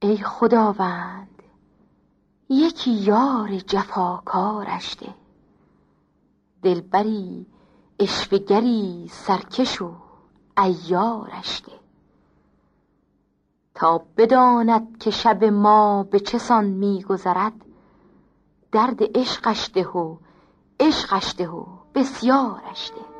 ای خداوند یکی یار جفاکارش ده. دلبری اشوگری سرکش و عیارش ده. تا بداند که شب ما به چه سان میگذرد درد عشقش ده و عشقش ده و بسیارش ده.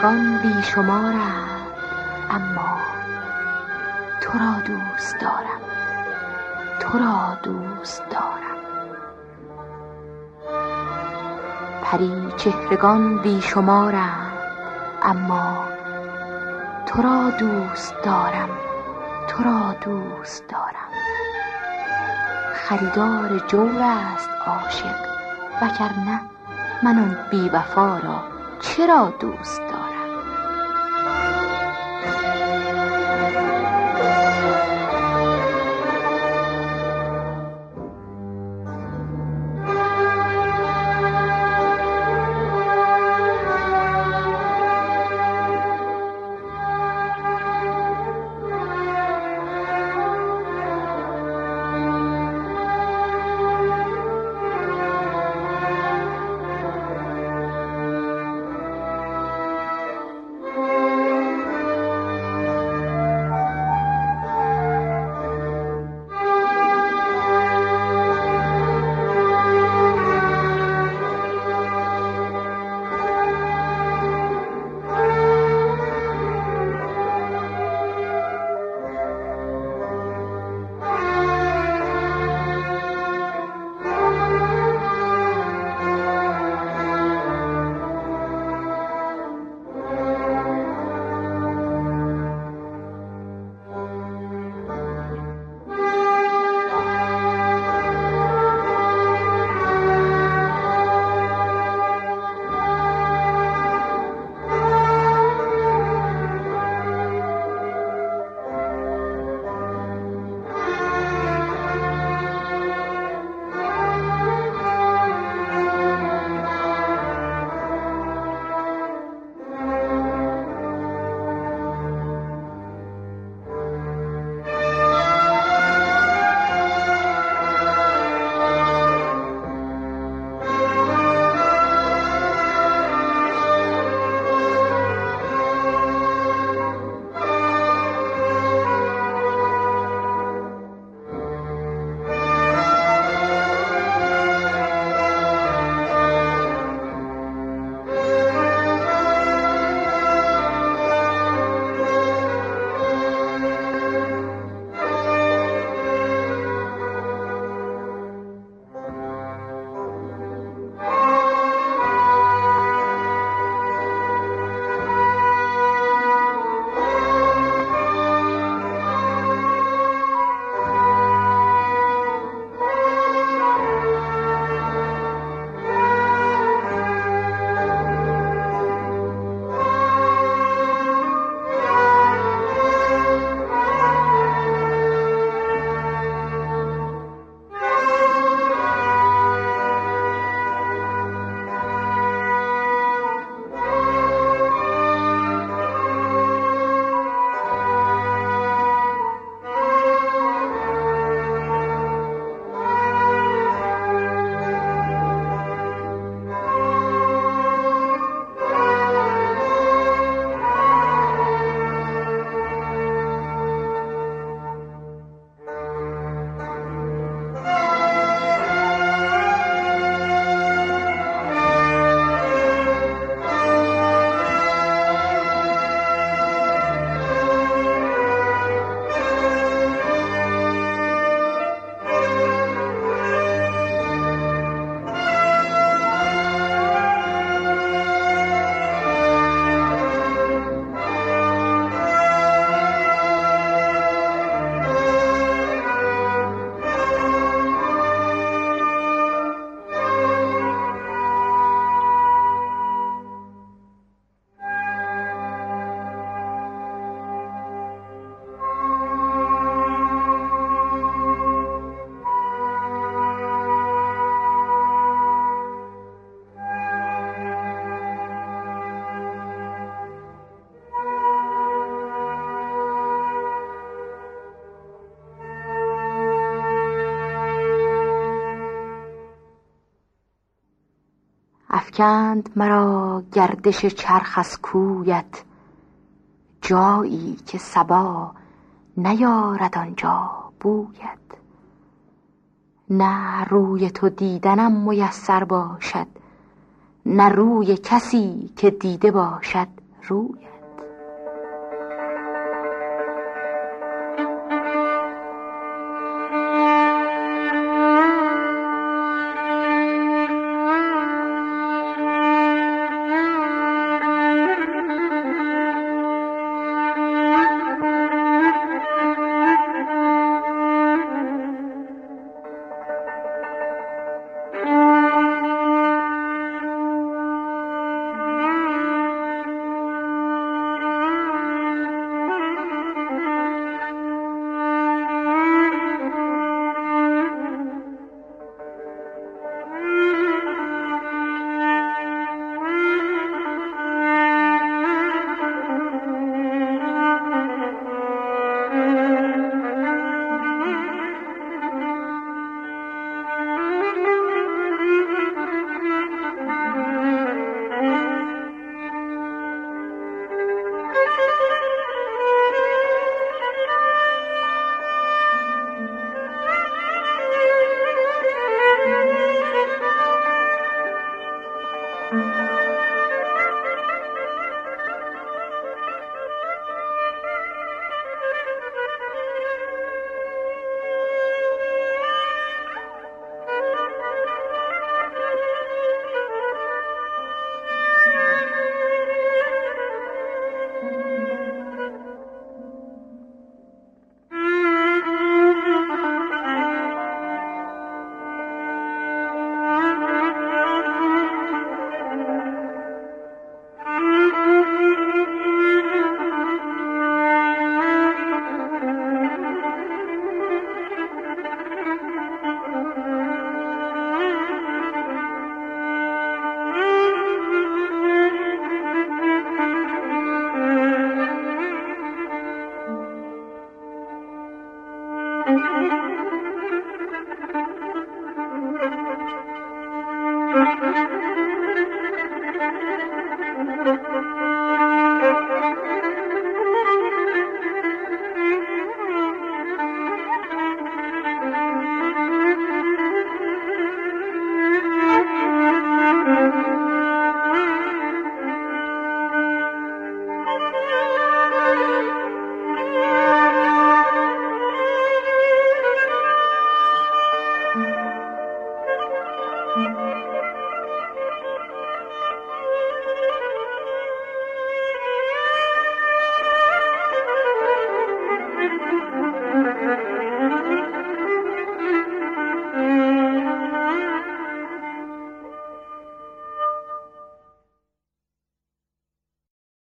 چهرگان بی شمارند اما تو را دوست دارم. تو را دوست دارم. پری چهرگان بی شمارند اما تو را دوست دارم. تو را دوست دارم. خریدار جور است عاشق وگرنه من آن بی وفا را چرا دوست برافکند مرا گردش چرخ از کویت جایی که سبا نیارد آنجا بوید نه روی تو دیدنم میسر باشد نه روی کسی که دیده باشد روی Música